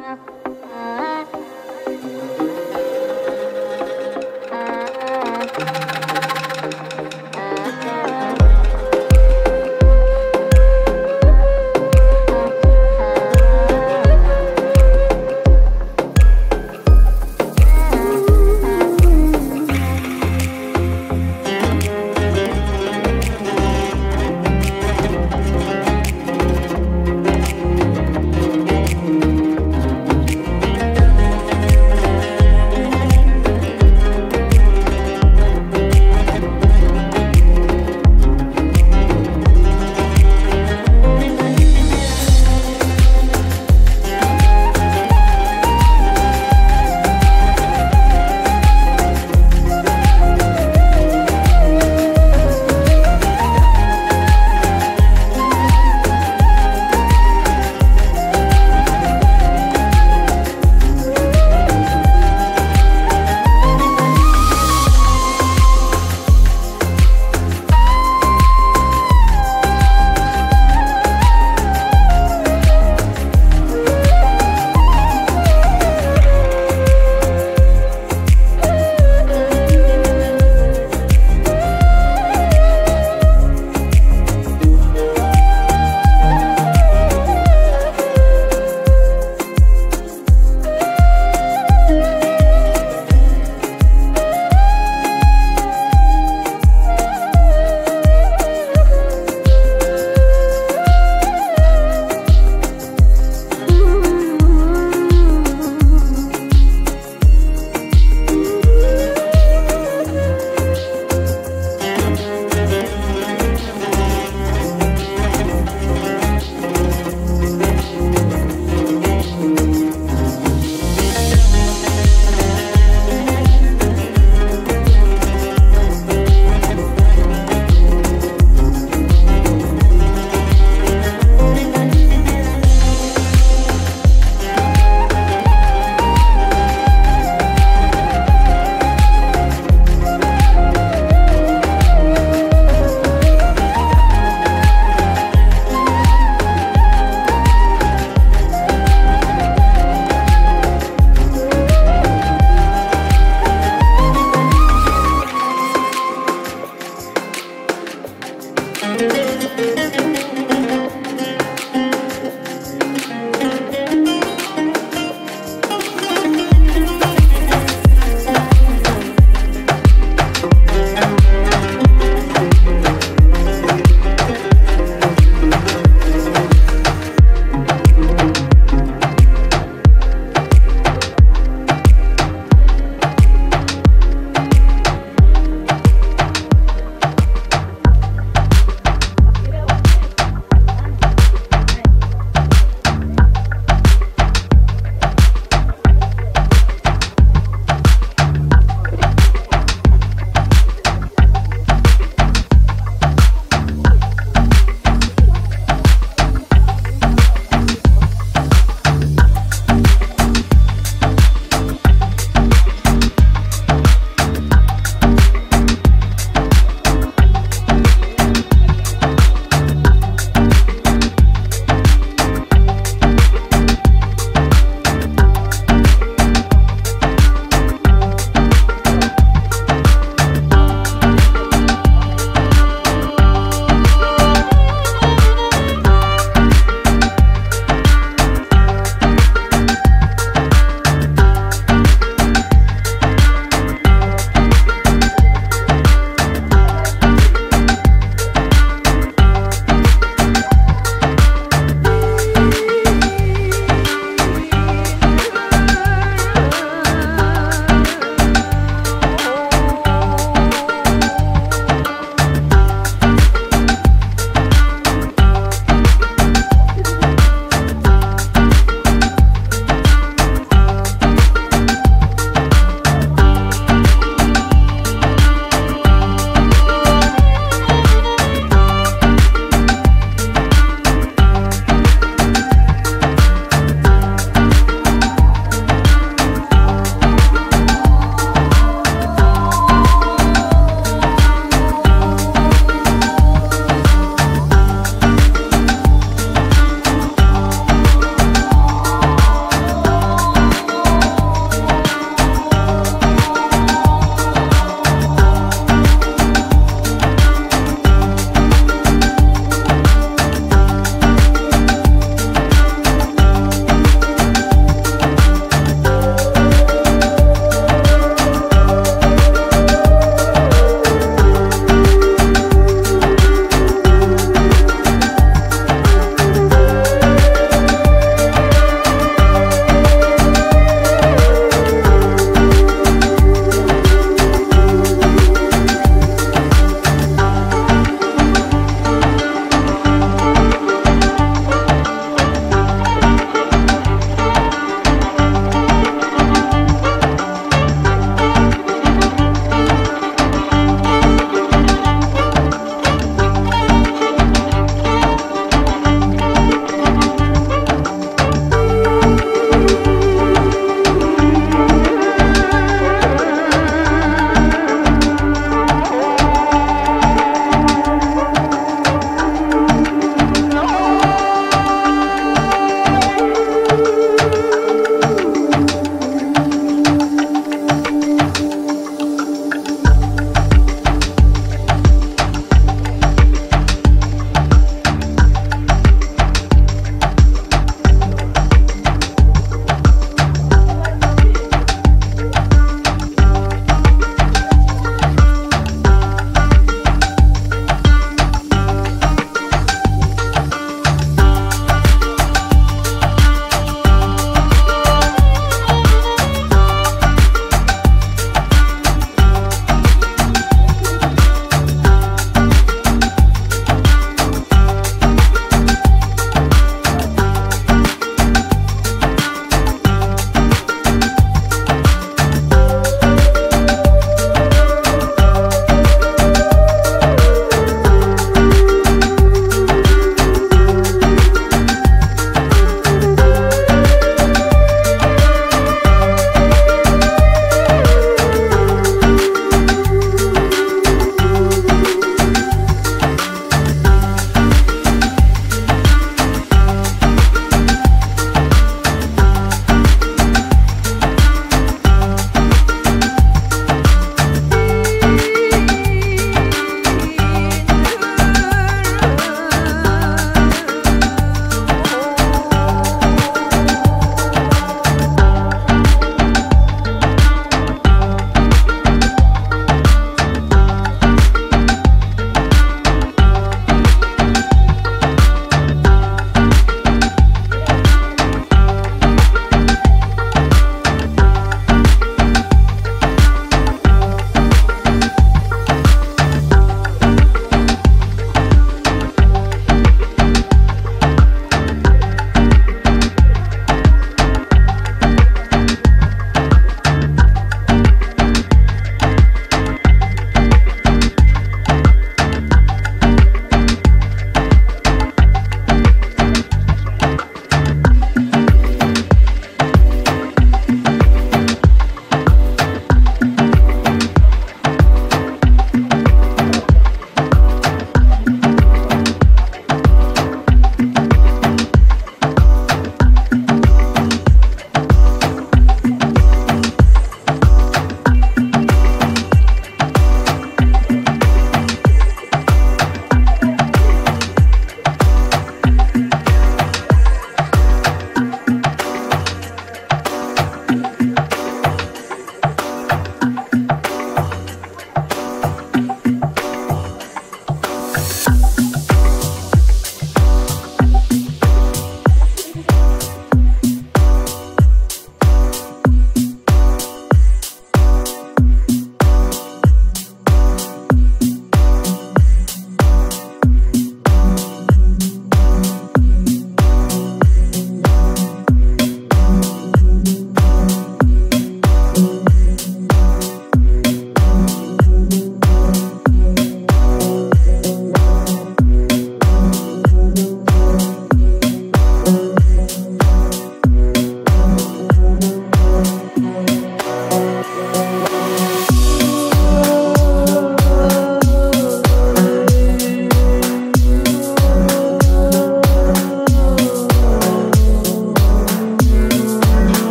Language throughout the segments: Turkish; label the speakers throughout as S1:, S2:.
S1: 了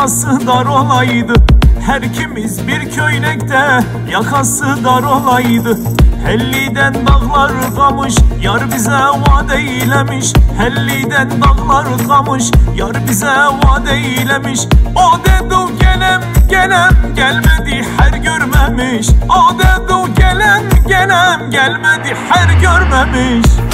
S1: yakası dar olaydı. Her kimiz bir köynekte, yakası dar olaydı. Helliden dağlar kamış, yar bize vaat eylemiş. Helliden dağlar kamış, yar bize vaat eylemiş. O dedi gelem gelem gelmedi her görmemiş. O dedi gelem gelem gelmedi her görmemiş